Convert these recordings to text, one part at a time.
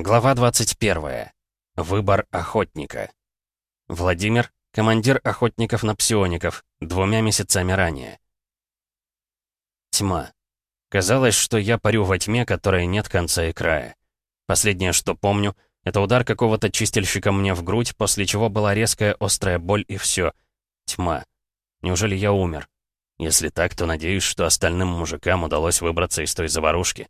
Глава 21. Выбор охотника. Владимир, командир охотников на псиоников, двумя месяцами ранее. Тьма. Казалось, что я парю во тьме, которой нет конца и края. Последнее, что помню, это удар какого-то чистильщика мне в грудь, после чего была резкая острая боль и все. Тьма. Неужели я умер? Если так, то надеюсь, что остальным мужикам удалось выбраться из той заварушки.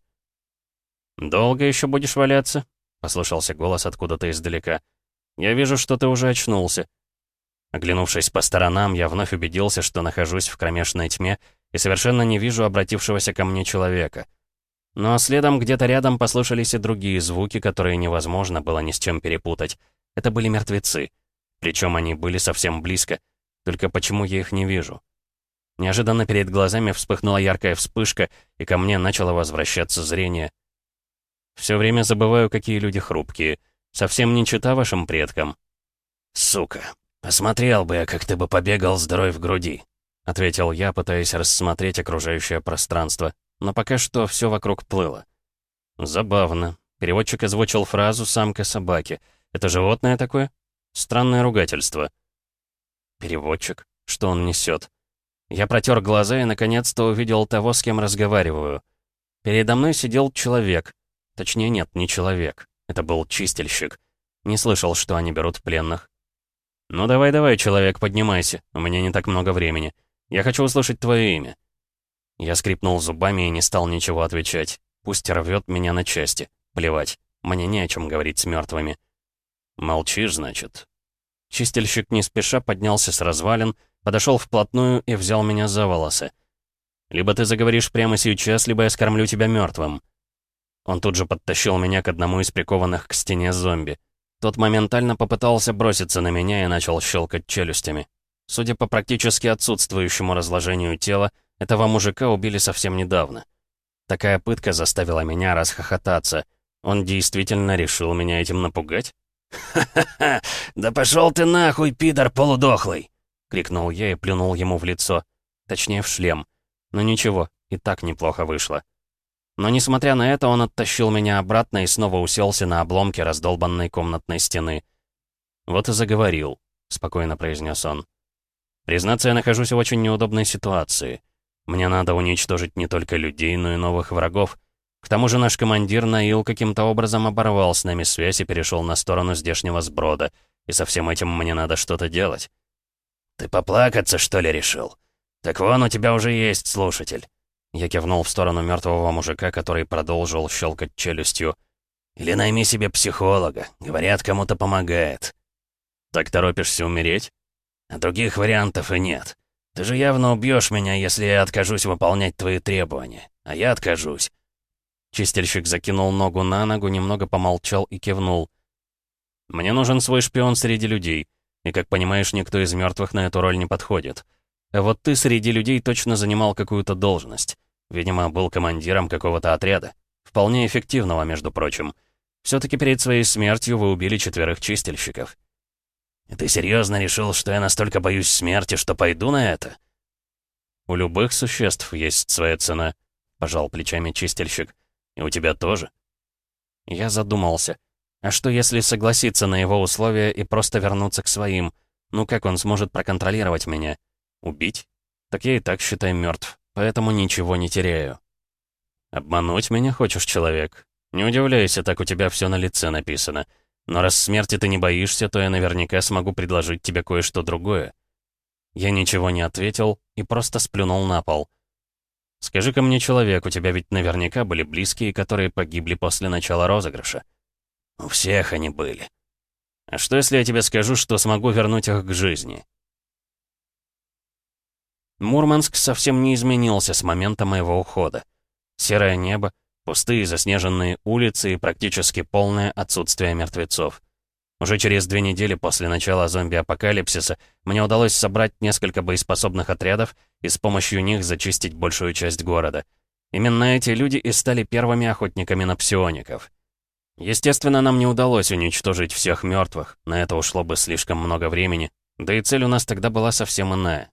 «Долго еще будешь валяться?» — послышался голос откуда-то издалека. «Я вижу, что ты уже очнулся». Оглянувшись по сторонам, я вновь убедился, что нахожусь в кромешной тьме и совершенно не вижу обратившегося ко мне человека. Но следом где-то рядом послышались и другие звуки, которые невозможно было ни с чем перепутать. Это были мертвецы. Причем они были совсем близко. Только почему я их не вижу? Неожиданно перед глазами вспыхнула яркая вспышка, и ко мне начало возвращаться зрение. Все время забываю, какие люди хрупкие. Совсем не чита вашим предкам». «Сука, посмотрел бы я, как ты бы побегал с дырой в груди», — ответил я, пытаясь рассмотреть окружающее пространство. Но пока что все вокруг плыло. Забавно. Переводчик озвучил фразу «самка собаки». Это животное такое? Странное ругательство. Переводчик? Что он несет? Я протер глаза и наконец-то увидел того, с кем разговариваю. Передо мной сидел человек, Точнее, нет, не человек. Это был чистильщик. Не слышал, что они берут пленных. «Ну давай-давай, человек, поднимайся. У меня не так много времени. Я хочу услышать твое имя». Я скрипнул зубами и не стал ничего отвечать. Пусть рвет меня на части. Плевать. Мне не о чем говорить с мертвыми. «Молчишь, значит?» Чистильщик не спеша поднялся с развалин, подошел вплотную и взял меня за волосы. «Либо ты заговоришь прямо сейчас, либо я скормлю тебя мертвым. Он тут же подтащил меня к одному из прикованных к стене зомби. Тот моментально попытался броситься на меня и начал щелкать челюстями. Судя по практически отсутствующему разложению тела, этого мужика убили совсем недавно. Такая пытка заставила меня расхохотаться. Он действительно решил меня этим напугать? «Ха-ха-ха! Да пошел ты нахуй, пидор полудохлый!» — крикнул я и плюнул ему в лицо. Точнее, в шлем. Но ничего, и так неплохо вышло. Но несмотря на это, он оттащил меня обратно и снова уселся на обломке раздолбанной комнатной стены. «Вот и заговорил», — спокойно произнес он. «Признаться, я нахожусь в очень неудобной ситуации. Мне надо уничтожить не только людей, но и новых врагов. К тому же наш командир Наил каким-то образом оборвал с нами связь и перешел на сторону здешнего сброда, и со всем этим мне надо что-то делать». «Ты поплакаться, что ли, решил? Так вон, у тебя уже есть слушатель». Я кивнул в сторону мертвого мужика, который продолжил щелкать челюстью. «Или найми себе психолога. Говорят, кому-то помогает». «Так торопишься умереть?» «А других вариантов и нет. Ты же явно убьешь меня, если я откажусь выполнять твои требования. А я откажусь». Чистильщик закинул ногу на ногу, немного помолчал и кивнул. «Мне нужен свой шпион среди людей. И, как понимаешь, никто из мертвых на эту роль не подходит. Вот ты среди людей точно занимал какую-то должность. Видимо, был командиром какого-то отряда. Вполне эффективного, между прочим. Все-таки перед своей смертью вы убили четверых чистильщиков. И ты серьезно решил, что я настолько боюсь смерти, что пойду на это? У любых существ есть своя цена, пожал плечами чистильщик. И у тебя тоже. Я задумался. А что, если согласиться на его условия и просто вернуться к своим? Ну как он сможет проконтролировать меня? Убить? Так я и так, считай, мертв, поэтому ничего не теряю. Обмануть меня хочешь, человек? Не удивляйся, так у тебя все на лице написано. Но раз смерти ты не боишься, то я наверняка смогу предложить тебе кое-что другое. Я ничего не ответил и просто сплюнул на пол. Скажи-ка мне, человек, у тебя ведь наверняка были близкие, которые погибли после начала розыгрыша. У всех они были. А что, если я тебе скажу, что смогу вернуть их к жизни? Мурманск совсем не изменился с момента моего ухода. Серое небо, пустые заснеженные улицы и практически полное отсутствие мертвецов. Уже через две недели после начала зомби-апокалипсиса мне удалось собрать несколько боеспособных отрядов и с помощью них зачистить большую часть города. Именно эти люди и стали первыми охотниками на псиоников. Естественно, нам не удалось уничтожить всех мертвых, на это ушло бы слишком много времени, да и цель у нас тогда была совсем иная.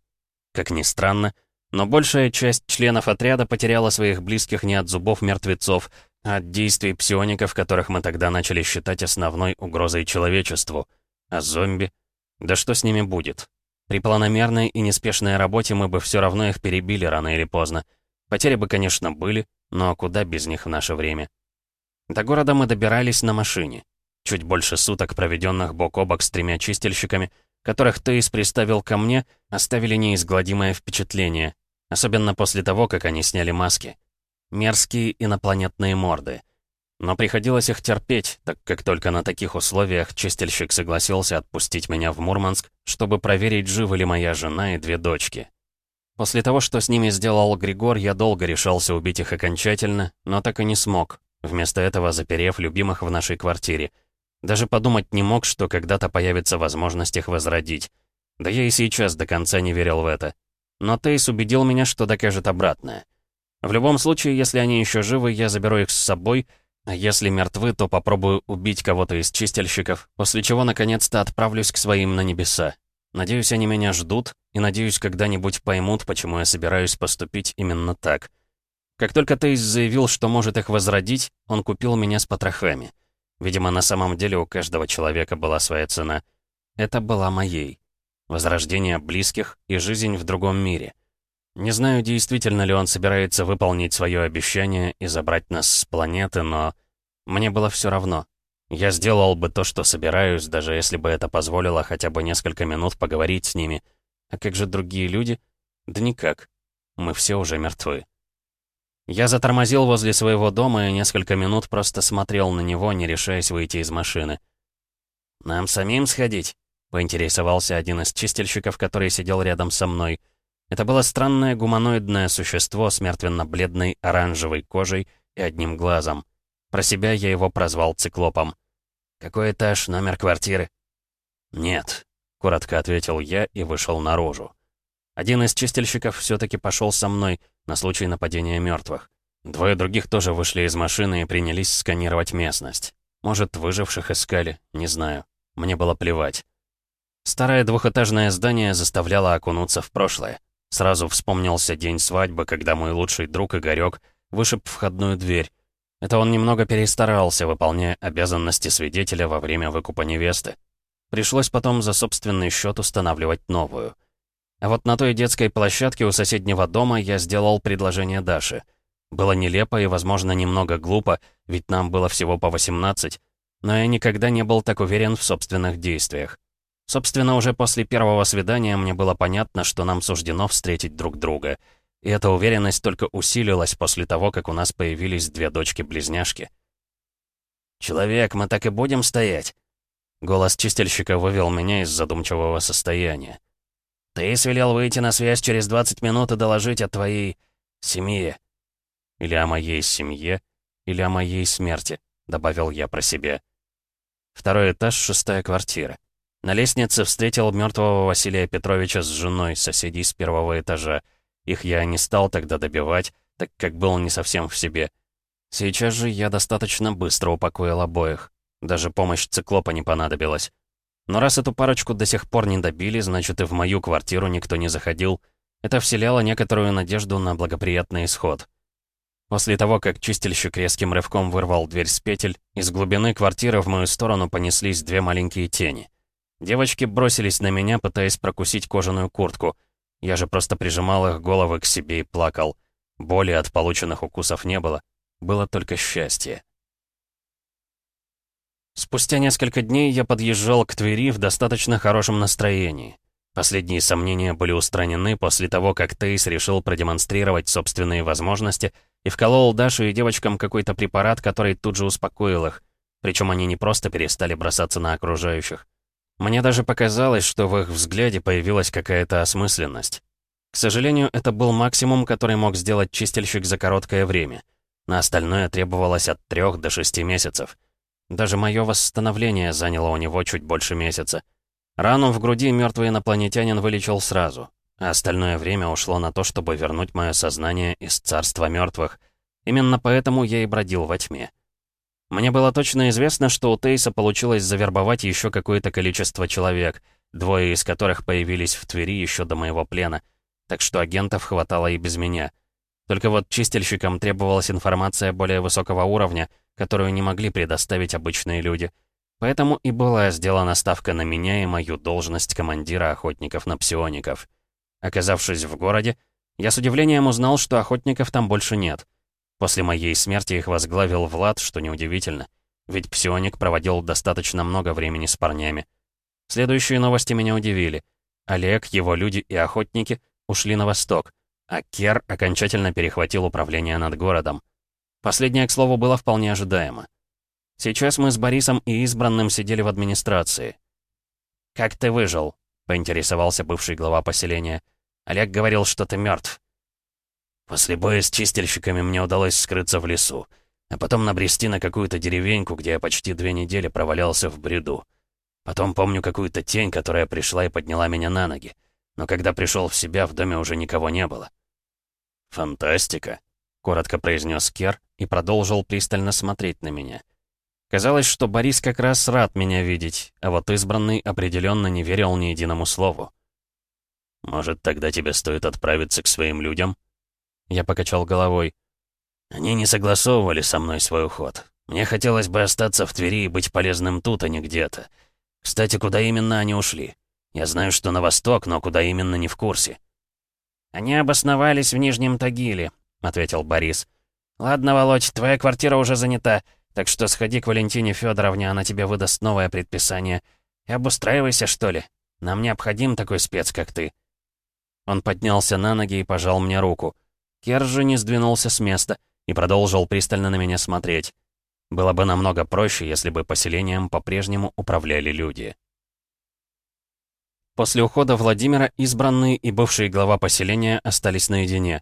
Как ни странно, но большая часть членов отряда потеряла своих близких не от зубов мертвецов, От действий псиоников, которых мы тогда начали считать основной угрозой человечеству. А зомби? Да что с ними будет? При планомерной и неспешной работе мы бы все равно их перебили рано или поздно. Потери бы, конечно, были, но куда без них в наше время? До города мы добирались на машине. Чуть больше суток, проведенных бок о бок с тремя чистильщиками, которых Тейс приставил ко мне, оставили неизгладимое впечатление, особенно после того, как они сняли маски. Мерзкие инопланетные морды. Но приходилось их терпеть, так как только на таких условиях чистильщик согласился отпустить меня в Мурманск, чтобы проверить, живы ли моя жена и две дочки. После того, что с ними сделал Григор, я долго решался убить их окончательно, но так и не смог, вместо этого заперев любимых в нашей квартире. Даже подумать не мог, что когда-то появится возможность их возродить. Да я и сейчас до конца не верил в это. Но Тейс убедил меня, что докажет обратное. В любом случае, если они еще живы, я заберу их с собой, а если мертвы, то попробую убить кого-то из чистильщиков, после чего наконец-то отправлюсь к своим на небеса. Надеюсь, они меня ждут, и надеюсь, когда-нибудь поймут, почему я собираюсь поступить именно так. Как только Тейс заявил, что может их возродить, он купил меня с потрохами. Видимо, на самом деле у каждого человека была своя цена. Это была моей. Возрождение близких и жизнь в другом мире — не знаю, действительно ли он собирается выполнить свое обещание и забрать нас с планеты, но мне было все равно. Я сделал бы то, что собираюсь, даже если бы это позволило хотя бы несколько минут поговорить с ними. А как же другие люди? Да никак. Мы все уже мертвы. Я затормозил возле своего дома и несколько минут просто смотрел на него, не решаясь выйти из машины. «Нам самим сходить?» — поинтересовался один из чистильщиков, который сидел рядом со мной — это было странное гуманоидное существо с мертвенно-бледной оранжевой кожей и одним глазом. Про себя я его прозвал циклопом. «Какой этаж, номер квартиры?» «Нет», — коротко ответил я и вышел наружу. Один из чистильщиков все-таки пошел со мной на случай нападения мертвых. Двое других тоже вышли из машины и принялись сканировать местность. Может, выживших искали, не знаю. Мне было плевать. Старое двухэтажное здание заставляло окунуться в прошлое. Сразу вспомнился день свадьбы, когда мой лучший друг Игорёк вышиб входную дверь. Это он немного перестарался, выполняя обязанности свидетеля во время выкупа невесты. Пришлось потом за собственный счет устанавливать новую. А вот на той детской площадке у соседнего дома я сделал предложение Даше. Было нелепо и, возможно, немного глупо, ведь нам было всего по 18, но я никогда не был так уверен в собственных действиях. Собственно, уже после первого свидания мне было понятно, что нам суждено встретить друг друга. И эта уверенность только усилилась после того, как у нас появились две дочки-близняшки. «Человек, мы так и будем стоять?» Голос чистильщика вывел меня из задумчивого состояния. «Ты свелел выйти на связь через 20 минут и доложить о твоей... семье». «Или о моей семье, или о моей смерти», — добавил я про себя. Второй этаж, шестая квартира. На лестнице встретил мертвого Василия Петровича с женой, соседей с первого этажа. Их я не стал тогда добивать, так как был не совсем в себе. Сейчас же я достаточно быстро упокоил обоих. Даже помощь циклопа не понадобилась. Но раз эту парочку до сих пор не добили, значит и в мою квартиру никто не заходил. Это вселяло некоторую надежду на благоприятный исход. После того, как чистильщик резким рывком вырвал дверь с петель, из глубины квартиры в мою сторону понеслись две маленькие тени. Девочки бросились на меня, пытаясь прокусить кожаную куртку. Я же просто прижимал их головы к себе и плакал. Боли от полученных укусов не было. Было только счастье. Спустя несколько дней я подъезжал к Твери в достаточно хорошем настроении. Последние сомнения были устранены после того, как Тейс решил продемонстрировать собственные возможности и вколол Даше и девочкам какой-то препарат, который тут же успокоил их. Причем они не просто перестали бросаться на окружающих. Мне даже показалось, что в их взгляде появилась какая-то осмысленность. К сожалению, это был максимум, который мог сделать чистильщик за короткое время. На остальное требовалось от трех до шести месяцев. Даже мое восстановление заняло у него чуть больше месяца. Рану в груди мертвый инопланетянин вылечил сразу, а остальное время ушло на то, чтобы вернуть мое сознание из царства мертвых. Именно поэтому я и бродил во тьме. Мне было точно известно, что у Тейса получилось завербовать еще какое-то количество человек, двое из которых появились в Твери еще до моего плена, так что агентов хватало и без меня. Только вот чистильщикам требовалась информация более высокого уровня, которую не могли предоставить обычные люди. Поэтому и была сделана ставка на меня и мою должность командира охотников на псиоников. Оказавшись в городе, я с удивлением узнал, что охотников там больше нет. После моей смерти их возглавил Влад, что неудивительно, ведь псионик проводил достаточно много времени с парнями. Следующие новости меня удивили. Олег, его люди и охотники ушли на восток, а Кер окончательно перехватил управление над городом. Последнее, к слову, было вполне ожидаемо. Сейчас мы с Борисом и избранным сидели в администрации. «Как ты выжил?» — поинтересовался бывший глава поселения. «Олег говорил, что ты мертв. «После боя с чистильщиками мне удалось скрыться в лесу, а потом набрести на какую-то деревеньку, где я почти две недели провалялся в бреду. Потом помню какую-то тень, которая пришла и подняла меня на ноги. Но когда пришел в себя, в доме уже никого не было. «Фантастика», — коротко произнес Кер и продолжил пристально смотреть на меня. Казалось, что Борис как раз рад меня видеть, а вот избранный определенно не верил ни единому слову. «Может, тогда тебе стоит отправиться к своим людям?» Я покачал головой. «Они не согласовывали со мной свой уход. Мне хотелось бы остаться в Твери и быть полезным тут, а не где-то. Кстати, куда именно они ушли? Я знаю, что на восток, но куда именно не в курсе». «Они обосновались в Нижнем Тагиле», — ответил Борис. «Ладно, Володь, твоя квартира уже занята, так что сходи к Валентине Федоровне, она тебе выдаст новое предписание. И обустраивайся, что ли. Нам необходим такой спец, как ты». Он поднялся на ноги и пожал мне руку. Кер же не сдвинулся с места и продолжил пристально на меня смотреть. Было бы намного проще, если бы поселением по-прежнему управляли люди. После ухода Владимира избранные и бывший глава поселения остались наедине.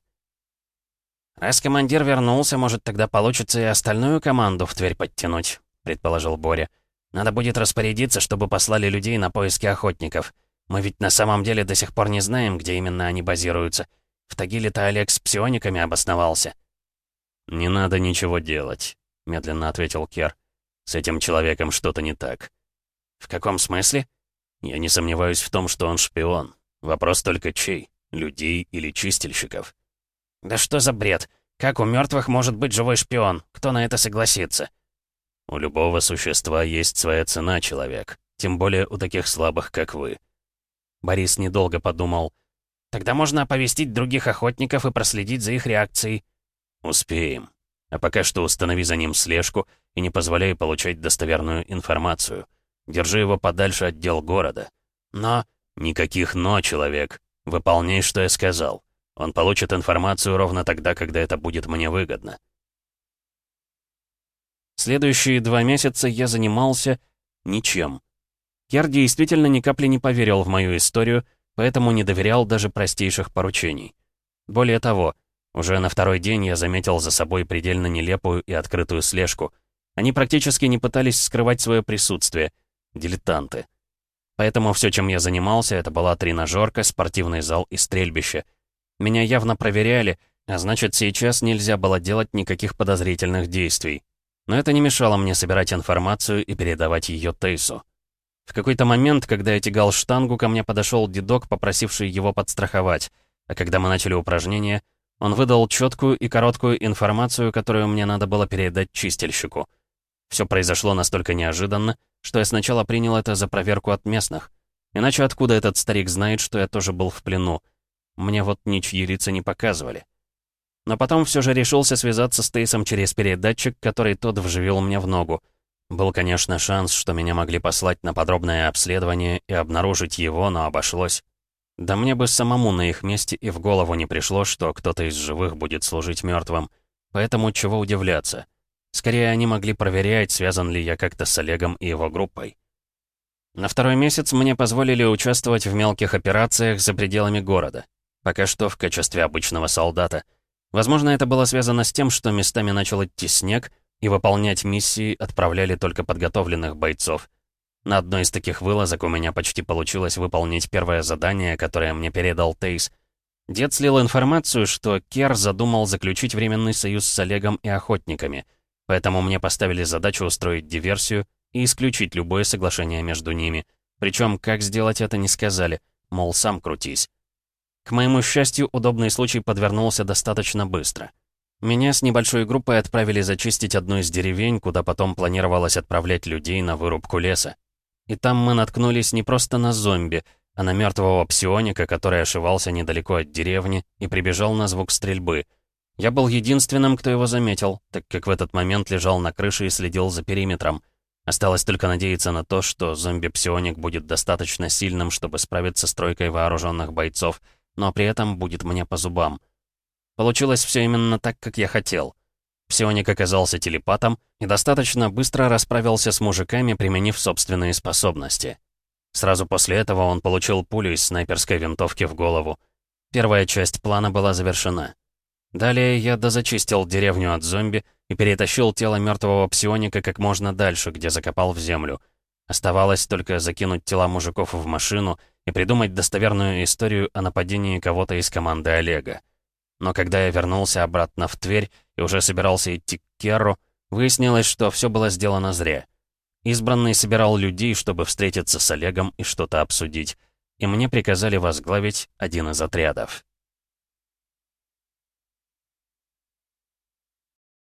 «Раз командир вернулся, может, тогда получится и остальную команду в Тверь подтянуть», — предположил Боря. «Надо будет распорядиться, чтобы послали людей на поиски охотников. Мы ведь на самом деле до сих пор не знаем, где именно они базируются. В Тагиле-то Олег с псиониками обосновался». «Не надо ничего делать», — медленно ответил Кер. «С этим человеком что-то не так». «В каком смысле?» «Я не сомневаюсь в том, что он шпион. Вопрос только чей? Людей или чистильщиков?» «Да что за бред? Как у мертвых может быть живой шпион? Кто на это согласится?» «У любого существа есть своя цена, человек. Тем более у таких слабых, как вы». Борис недолго подумал. Тогда можно оповестить других охотников и проследить за их реакцией. Успеем. А пока что установи за ним слежку и не позволяй получать достоверную информацию. Держи его подальше от дел города. Но... Никаких «но», человек. Выполняй, что я сказал. Он получит информацию ровно тогда, когда это будет мне выгодно. Следующие два месяца я занимался ничем. Кер действительно ни капли не поверил в мою историю поэтому не доверял даже простейших поручений. Более того, уже на второй день я заметил за собой предельно нелепую и открытую слежку. Они практически не пытались скрывать свое присутствие. Дилетанты. Поэтому все, чем я занимался, это была тренажерка, спортивный зал и стрельбище. Меня явно проверяли, а значит, сейчас нельзя было делать никаких подозрительных действий. Но это не мешало мне собирать информацию и передавать ее Тейсу. В какой-то момент, когда я тягал штангу, ко мне подошел дедок, попросивший его подстраховать. А когда мы начали упражнения, он выдал четкую и короткую информацию, которую мне надо было передать чистильщику. Все произошло настолько неожиданно, что я сначала принял это за проверку от местных. Иначе откуда этот старик знает, что я тоже был в плену? Мне вот ничьи лица не показывали. Но потом все же решился связаться с Тейсом через передатчик, который тот вживил мне в ногу. Был, конечно, шанс, что меня могли послать на подробное обследование и обнаружить его, но обошлось. Да мне бы самому на их месте и в голову не пришло, что кто-то из живых будет служить мертвым. Поэтому чего удивляться. Скорее, они могли проверять, связан ли я как-то с Олегом и его группой. На второй месяц мне позволили участвовать в мелких операциях за пределами города. Пока что в качестве обычного солдата. Возможно, это было связано с тем, что местами начал идти снег, и выполнять миссии отправляли только подготовленных бойцов. На одной из таких вылазок у меня почти получилось выполнить первое задание, которое мне передал Тейс. Дед слил информацию, что Кер задумал заключить временный союз с Олегом и охотниками, поэтому мне поставили задачу устроить диверсию и исключить любое соглашение между ними. Причем, как сделать это, не сказали, мол, сам крутись. К моему счастью, удобный случай подвернулся достаточно быстро. Меня с небольшой группой отправили зачистить одну из деревень, куда потом планировалось отправлять людей на вырубку леса. И там мы наткнулись не просто на зомби, а на мертвого псионика, который ошивался недалеко от деревни и прибежал на звук стрельбы. Я был единственным, кто его заметил, так как в этот момент лежал на крыше и следил за периметром. Осталось только надеяться на то, что зомби-псионик будет достаточно сильным, чтобы справиться с тройкой вооруженных бойцов, но при этом будет мне по зубам. Получилось все именно так, как я хотел. Псионик оказался телепатом и достаточно быстро расправился с мужиками, применив собственные способности. Сразу после этого он получил пулю из снайперской винтовки в голову. Первая часть плана была завершена. Далее я дозачистил деревню от зомби и перетащил тело мертвого псионика как можно дальше, где закопал в землю. Оставалось только закинуть тела мужиков в машину и придумать достоверную историю о нападении кого-то из команды Олега. Но когда я вернулся обратно в Тверь и уже собирался идти к Керру, выяснилось, что все было сделано зря. Избранный собирал людей, чтобы встретиться с Олегом и что-то обсудить, и мне приказали возглавить один из отрядов.